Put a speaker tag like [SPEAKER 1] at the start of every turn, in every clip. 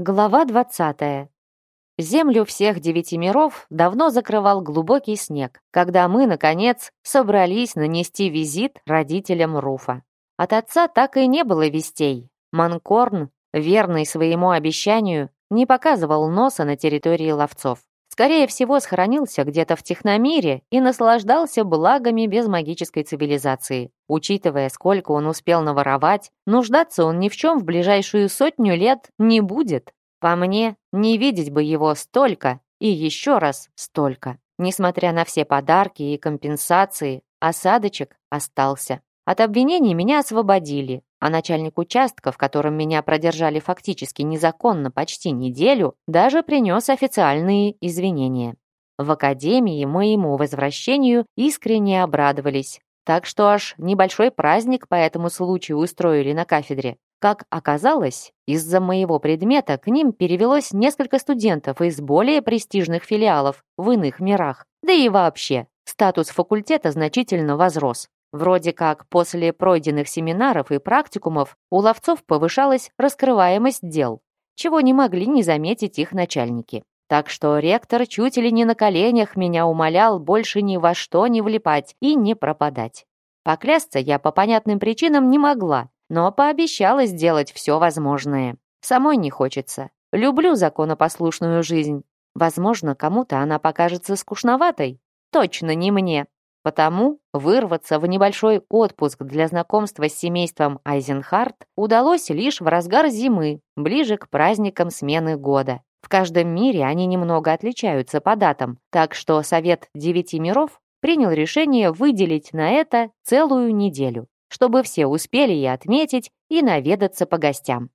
[SPEAKER 1] Глава 20. Землю всех девяти миров давно закрывал глубокий снег, когда мы, наконец, собрались нанести визит родителям Руфа. От отца так и не было вестей. Манкорн, верный своему обещанию, не показывал носа на территории ловцов. Скорее всего, сохранился где-то в техномире и наслаждался благами без магической цивилизации. Учитывая, сколько он успел наворовать, нуждаться он ни в чем в ближайшую сотню лет не будет. По мне, не видеть бы его столько и еще раз столько. Несмотря на все подарки и компенсации, осадочек остался. От обвинений меня освободили, а начальник участка, в котором меня продержали фактически незаконно почти неделю, даже принес официальные извинения. В академии моему возвращению искренне обрадовались, так что аж небольшой праздник по этому случаю устроили на кафедре. Как оказалось, из-за моего предмета к ним перевелось несколько студентов из более престижных филиалов в иных мирах. Да и вообще, статус факультета значительно возрос. Вроде как после пройденных семинаров и практикумов у ловцов повышалась раскрываемость дел, чего не могли не заметить их начальники. Так что ректор чуть ли не на коленях меня умолял больше ни во что не влипать и не пропадать. Поклясться я по понятным причинам не могла, но пообещала сделать все возможное. Самой не хочется. Люблю законопослушную жизнь. Возможно, кому-то она покажется скучноватой. Точно не мне. Потому вырваться в небольшой отпуск для знакомства с семейством Айзенхарт удалось лишь в разгар зимы, ближе к праздникам смены года. В каждом мире они немного отличаются по датам, так что Совет Девяти Миров принял решение выделить на это целую неделю, чтобы все успели и отметить, и наведаться по гостям.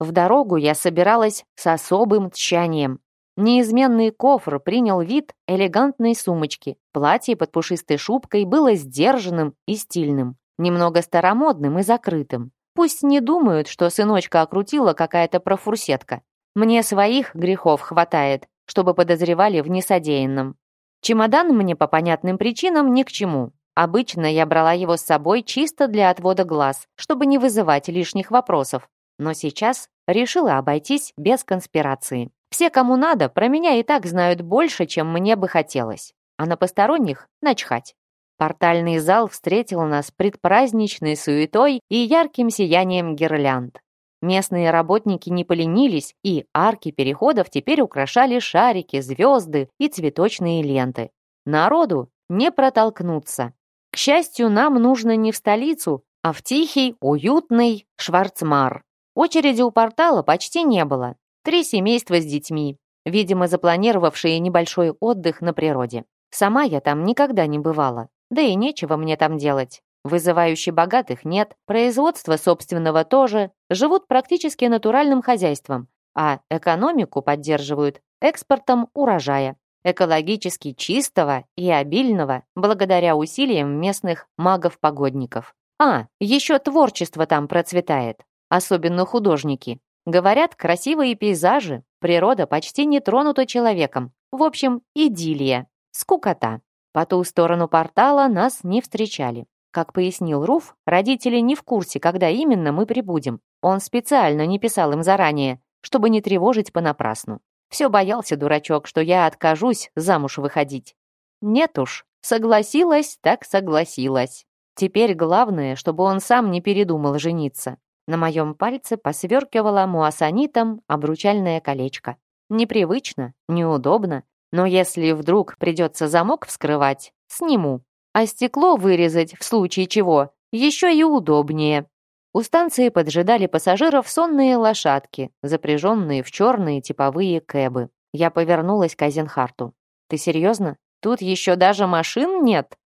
[SPEAKER 1] В дорогу я собиралась с особым тщанием, Неизменный кофр принял вид элегантной сумочки. Платье под пушистой шубкой было сдержанным и стильным, немного старомодным и закрытым. Пусть не думают, что сыночка окрутила какая-то профурсетка. Мне своих грехов хватает, чтобы подозревали в несодеянном. Чемодан мне по понятным причинам ни к чему. Обычно я брала его с собой чисто для отвода глаз, чтобы не вызывать лишних вопросов. Но сейчас решила обойтись без конспирации. Все, кому надо, про меня и так знают больше, чем мне бы хотелось. А на посторонних начхать. Портальный зал встретил нас предпраздничной суетой и ярким сиянием гирлянд. Местные работники не поленились, и арки переходов теперь украшали шарики, звезды и цветочные ленты. Народу не протолкнуться. К счастью, нам нужно не в столицу, а в тихий, уютный Шварцмар. Очереди у портала почти не было, Три семейства с детьми, видимо, запланировавшие небольшой отдых на природе. Сама я там никогда не бывала, да и нечего мне там делать. Вызывающе богатых нет, производства собственного тоже, живут практически натуральным хозяйством, а экономику поддерживают экспортом урожая, экологически чистого и обильного, благодаря усилиям местных магов-погодников. А, еще творчество там процветает, особенно художники. Говорят, красивые пейзажи, природа почти не тронута человеком. В общем, идиллия, скукота. По ту сторону портала нас не встречали. Как пояснил Руф, родители не в курсе, когда именно мы прибудем. Он специально не писал им заранее, чтобы не тревожить понапрасну. Все боялся дурачок, что я откажусь замуж выходить. Нет уж, согласилась, так согласилась. Теперь главное, чтобы он сам не передумал жениться. На моем пальце посверкивало муассанитом обручальное колечко. Непривычно, неудобно, но если вдруг придется замок вскрывать, сниму. А стекло вырезать, в случае чего, еще и удобнее. У станции поджидали пассажиров сонные лошадки, запряженные в черные типовые кэбы. Я повернулась к Айзенхарту. «Ты серьезно? Тут еще даже машин нет?»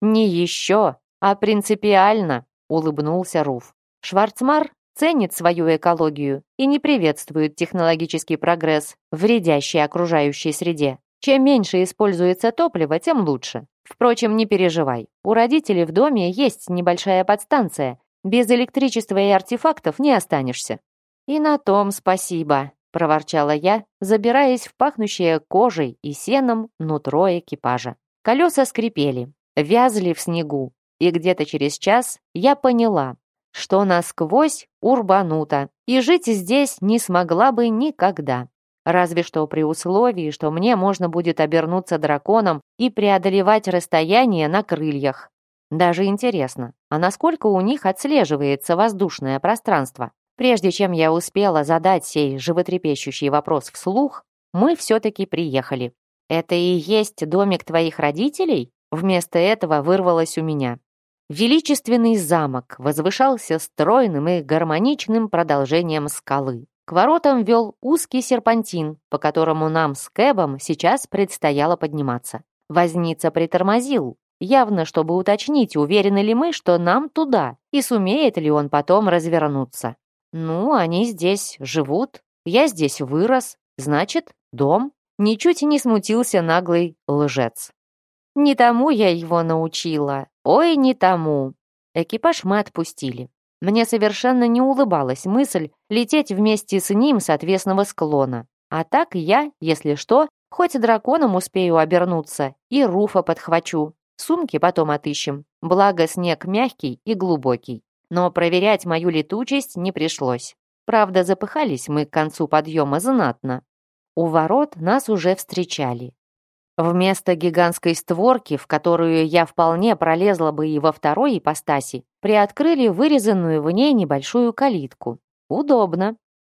[SPEAKER 1] «Не еще, а принципиально», — улыбнулся Руф. Шварцмар ценит свою экологию и не приветствует технологический прогресс, вредящий окружающей среде. Чем меньше используется топливо, тем лучше. Впрочем, не переживай. У родителей в доме есть небольшая подстанция. Без электричества и артефактов не останешься. И на том спасибо, проворчала я, забираясь в пахнущее кожей и сеном нутро экипажа. Колеса скрипели, вязли в снегу, и где-то через час я поняла, что насквозь урбанута, и жить здесь не смогла бы никогда. Разве что при условии, что мне можно будет обернуться драконом и преодолевать расстояние на крыльях. Даже интересно, а насколько у них отслеживается воздушное пространство? Прежде чем я успела задать сей животрепещущий вопрос вслух, мы все-таки приехали. «Это и есть домик твоих родителей?» Вместо этого вырвалось у меня. Величественный замок возвышался стройным и гармоничным продолжением скалы. К воротам вел узкий серпантин, по которому нам с Кэбом сейчас предстояло подниматься. Возница притормозил, явно чтобы уточнить, уверены ли мы, что нам туда, и сумеет ли он потом развернуться. Ну, они здесь живут, я здесь вырос, значит, дом. Ничуть не смутился наглый лжец. Не тому я его научила. Ой, не тому. Экипаж мы отпустили. Мне совершенно не улыбалась мысль лететь вместе с ним с отвесного склона. А так я, если что, хоть драконом успею обернуться и Руфа подхвачу. Сумки потом отыщем. Благо снег мягкий и глубокий. Но проверять мою летучесть не пришлось. Правда, запыхались мы к концу подъема знатно. У ворот нас уже встречали. Вместо гигантской створки, в которую я вполне пролезла бы и во второй ипостаси, приоткрыли вырезанную в ней небольшую калитку. Удобно.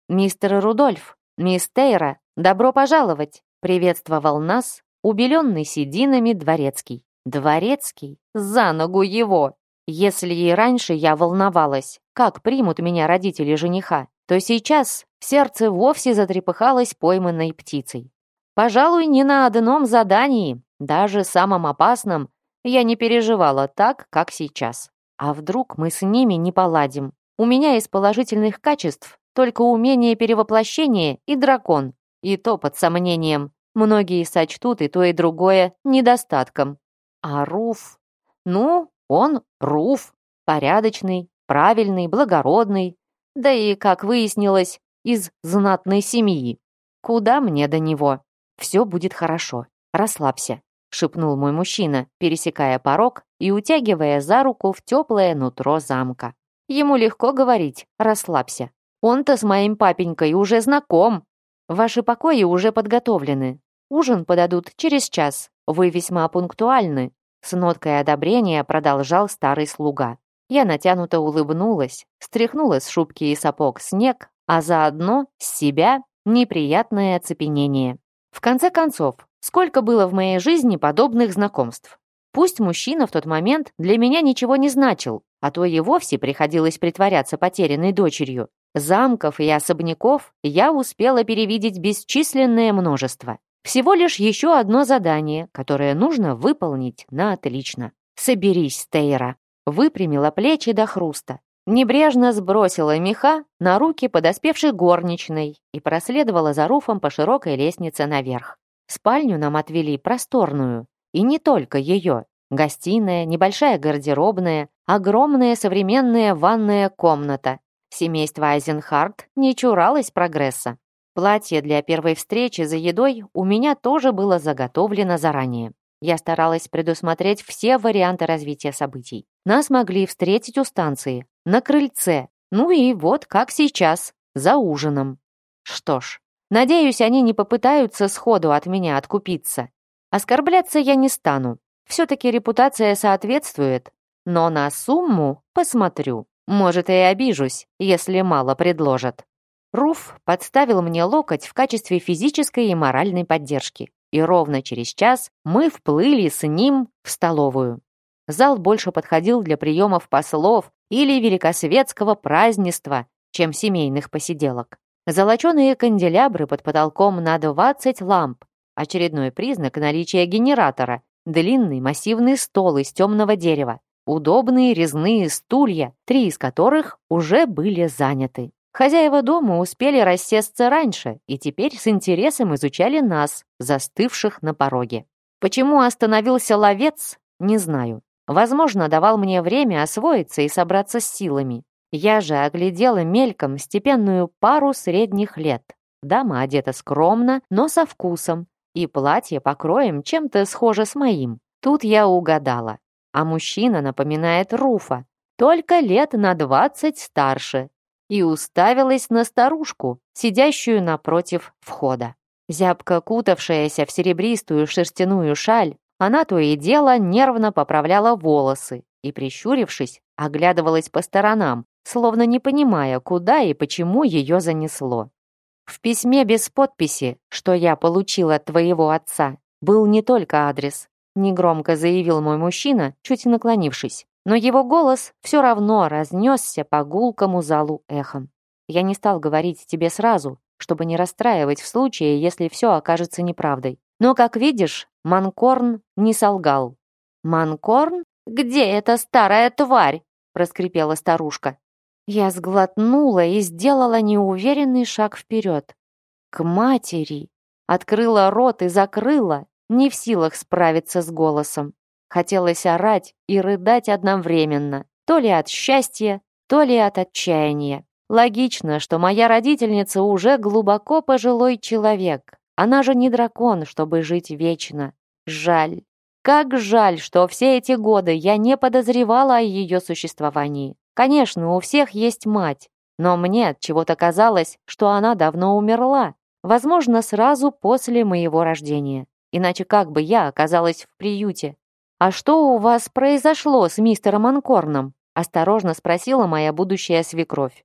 [SPEAKER 1] «Мистер Рудольф, мисс Тейра, добро пожаловать!» приветствовал нас убеленный сединами дворецкий. Дворецкий? За ногу его! Если и раньше я волновалась, как примут меня родители жениха, то сейчас сердце вовсе затрепыхалось пойманной птицей. Пожалуй, ни на одном задании, даже самом опасном, я не переживала так, как сейчас. А вдруг мы с ними не поладим? У меня из положительных качеств только умение перевоплощения и дракон. И то под сомнением. Многие сочтут и то, и другое недостатком. А Руф? Ну, он Руф. Порядочный, правильный, благородный. Да и, как выяснилось, из знатной семьи. Куда мне до него? «Все будет хорошо. Расслабься», — шепнул мой мужчина, пересекая порог и утягивая за руку в теплое нутро замка. Ему легко говорить «расслабься». Он-то с моим папенькой уже знаком. Ваши покои уже подготовлены. Ужин подадут через час. Вы весьма пунктуальны. С ноткой одобрения продолжал старый слуга. Я натянуто улыбнулась, стряхнула с шубки и сапог снег, а заодно с себя неприятное оцепенение. В конце концов, сколько было в моей жизни подобных знакомств? Пусть мужчина в тот момент для меня ничего не значил, а то и вовсе приходилось притворяться потерянной дочерью. Замков и особняков я успела перевидеть бесчисленное множество. Всего лишь еще одно задание, которое нужно выполнить на отлично. «Соберись, Тейра!» Выпрямила плечи до хруста. Небрежно сбросила меха на руки подоспевшей горничной и проследовала за Руфом по широкой лестнице наверх. Спальню нам отвели просторную, и не только ее. Гостиная, небольшая гардеробная, огромная современная ванная комната. Семейство Айзенхарт не чуралось прогресса. Платье для первой встречи за едой у меня тоже было заготовлено заранее. Я старалась предусмотреть все варианты развития событий. Нас могли встретить у станции, на крыльце. Ну и вот как сейчас, за ужином. Что ж, надеюсь, они не попытаются сходу от меня откупиться. Оскорбляться я не стану. Все-таки репутация соответствует. Но на сумму посмотрю. Может, и обижусь, если мало предложат. Руф подставил мне локоть в качестве физической и моральной поддержки. И ровно через час мы вплыли с ним в столовую. Зал больше подходил для приемов послов или великосветского празднества, чем семейных посиделок. Золоченые канделябры под потолком на 20 ламп, очередной признак наличия генератора, длинный массивный стол из темного дерева, удобные резные стулья, три из которых уже были заняты. Хозяева дома успели рассесться раньше и теперь с интересом изучали нас, застывших на пороге. Почему остановился ловец, не знаю. Возможно, давал мне время освоиться и собраться с силами. Я же оглядела мельком степенную пару средних лет. Дама одета скромно, но со вкусом, и платье покроем чем-то схоже с моим. Тут я угадала. А мужчина напоминает Руфа. только лет на двадцать старше, и уставилась на старушку, сидящую напротив входа. Зябко кутавшаяся в серебристую шерстяную шаль, она то и дело нервно поправляла волосы и, прищурившись, оглядывалась по сторонам, словно не понимая, куда и почему ее занесло. В письме без подписи, что я получила от твоего отца, был не только адрес, негромко заявил мой мужчина, чуть наклонившись, но его голос все равно разнесся по гулкому залу эхом. Я не стал говорить тебе сразу, чтобы не расстраивать в случае, если все окажется неправдой. Но, как видишь, Манкорн не солгал. «Манкорн? Где эта старая тварь?» проскрипела старушка. Я сглотнула и сделала неуверенный шаг вперед. К матери. Открыла рот и закрыла, не в силах справиться с голосом. Хотелось орать и рыдать одновременно, то ли от счастья, то ли от отчаяния. Логично, что моя родительница уже глубоко пожилой человек. Она же не дракон, чтобы жить вечно. Жаль. Как жаль, что все эти годы я не подозревала о ее существовании. Конечно, у всех есть мать, но мне от чего-то казалось, что она давно умерла, возможно, сразу после моего рождения. Иначе как бы я оказалась в приюте? «А что у вас произошло с мистером Анкорном?» осторожно спросила моя будущая свекровь.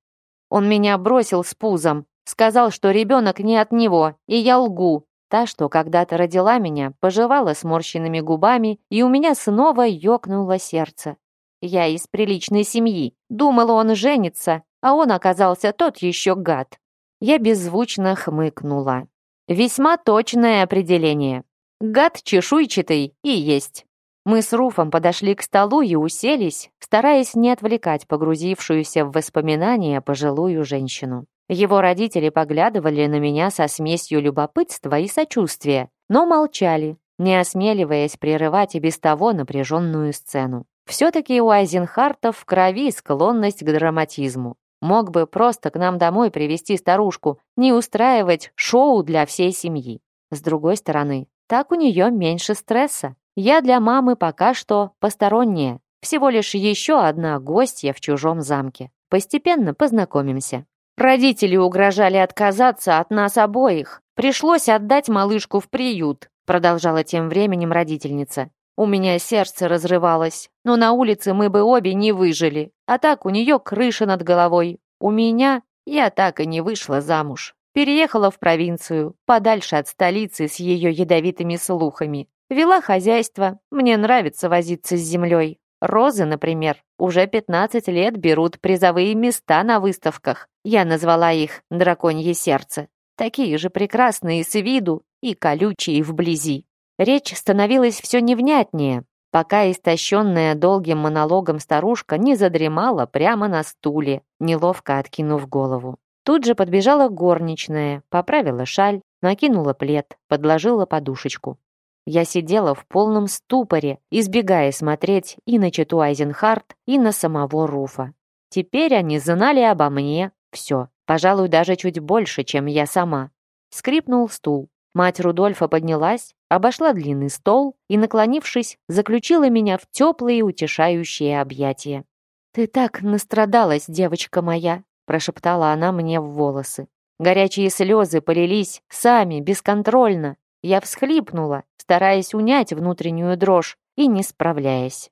[SPEAKER 1] «Он меня бросил с пузом, сказал, что ребенок не от него, и я лгу. Та, что когда-то родила меня, пожевала сморщенными губами, и у меня снова ёкнуло сердце. Я из приличной семьи. Думала, он женится, а он оказался тот еще гад. Я беззвучно хмыкнула. Весьма точное определение. Гад чешуйчатый и есть. Мы с Руфом подошли к столу и уселись, стараясь не отвлекать погрузившуюся в воспоминания пожилую женщину. Его родители поглядывали на меня со смесью любопытства и сочувствия, но молчали, не осмеливаясь прерывать и без того напряженную сцену. Все-таки у Айзенхарта в крови склонность к драматизму. Мог бы просто к нам домой привести старушку, не устраивать шоу для всей семьи. С другой стороны, так у нее меньше стресса. Я для мамы пока что посторонняя, всего лишь еще одна гостья в чужом замке. Постепенно познакомимся. Родители угрожали отказаться от нас обоих. Пришлось отдать малышку в приют, продолжала тем временем родительница. У меня сердце разрывалось, но на улице мы бы обе не выжили. А так у нее крыша над головой. У меня я так и не вышла замуж. Переехала в провинцию, подальше от столицы с ее ядовитыми слухами. Вела хозяйство, мне нравится возиться с землей. Розы, например, уже 15 лет берут призовые места на выставках. Я назвала их «Драконье сердце». Такие же прекрасные с виду и колючие вблизи. Речь становилась все невнятнее, пока истощенная долгим монологом старушка не задремала прямо на стуле, неловко откинув голову. Тут же подбежала горничная, поправила шаль, накинула плед, подложила подушечку. Я сидела в полном ступоре, избегая смотреть и на Чету Айзенхарт, и на самого Руфа. Теперь они знали обо мне все, пожалуй, даже чуть больше, чем я сама. Скрипнул стул. Мать Рудольфа поднялась, обошла длинный стол и, наклонившись, заключила меня в теплые утешающие объятия. «Ты так настрадалась, девочка моя», прошептала она мне в волосы. Горячие слезы полились сами, бесконтрольно. Я всхлипнула, стараясь унять внутреннюю дрожь и не справляясь.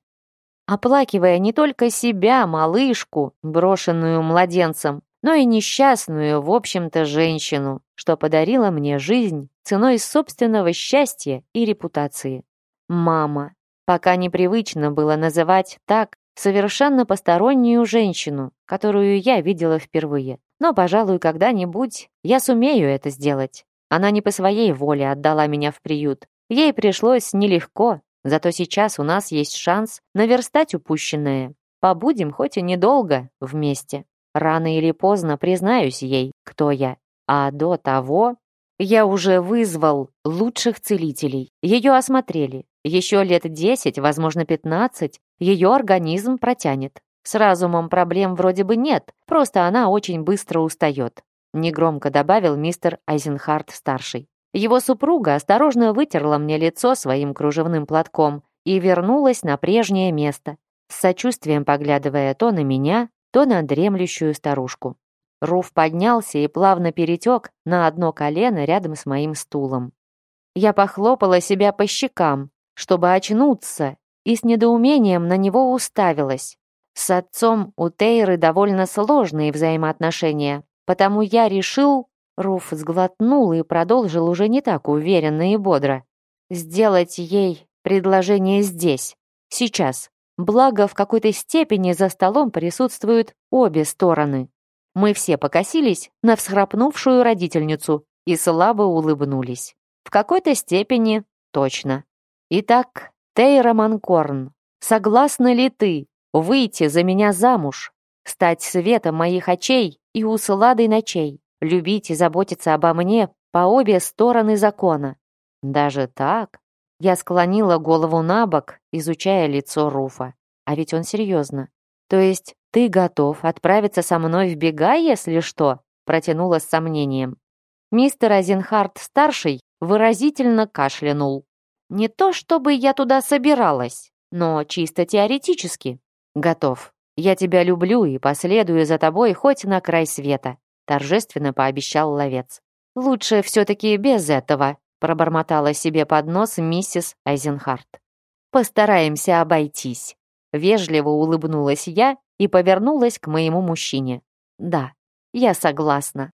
[SPEAKER 1] Оплакивая не только себя, малышку, брошенную младенцем, но и несчастную, в общем-то, женщину, что подарила мне жизнь ценой собственного счастья и репутации. Мама. Пока непривычно было называть так совершенно постороннюю женщину, которую я видела впервые. Но, пожалуй, когда-нибудь я сумею это сделать. Она не по своей воле отдала меня в приют. Ей пришлось нелегко, зато сейчас у нас есть шанс наверстать упущенное. Побудем хоть и недолго вместе. Рано или поздно признаюсь ей, кто я. А до того я уже вызвал лучших целителей. Ее осмотрели. Еще лет десять, возможно, пятнадцать, ее организм протянет. С разумом проблем вроде бы нет, просто она очень быстро устает. Негромко добавил мистер Айзенхарт-старший. Его супруга осторожно вытерла мне лицо своим кружевным платком и вернулась на прежнее место. с сочувствием поглядывая то на меня, то на дремлющую старушку. Руф поднялся и плавно перетек на одно колено рядом с моим стулом. Я похлопала себя по щекам, чтобы очнуться, и с недоумением на него уставилась. С отцом у Тейры довольно сложные взаимоотношения, потому я решил... Руф сглотнул и продолжил уже не так уверенно и бодро. Сделать ей предложение здесь, сейчас. Благо, в какой-то степени за столом присутствуют обе стороны. Мы все покосились на всхрапнувшую родительницу и слабо улыбнулись. В какой-то степени точно. Итак, Тейра Манкорн, согласна ли ты выйти за меня замуж, стать светом моих очей и усладой ночей, любить и заботиться обо мне по обе стороны закона? Даже так? Я склонила голову на бок, изучая лицо Руфа. А ведь он серьезно. То есть ты готов отправиться со мной в бега, если что? Протянула с сомнением. Мистер Азенхарт-старший выразительно кашлянул. Не то чтобы я туда собиралась, но чисто теоретически. Готов. Я тебя люблю и последую за тобой хоть на край света, торжественно пообещал ловец. Лучше все-таки без этого, пробормотала себе под нос миссис Айзенхарт. «Постараемся обойтись». Вежливо улыбнулась я и повернулась к моему мужчине. «Да, я согласна».